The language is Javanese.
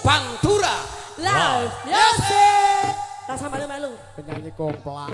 Pantura. Love, Yosef. Tak sama melu. Penyanyi komplang.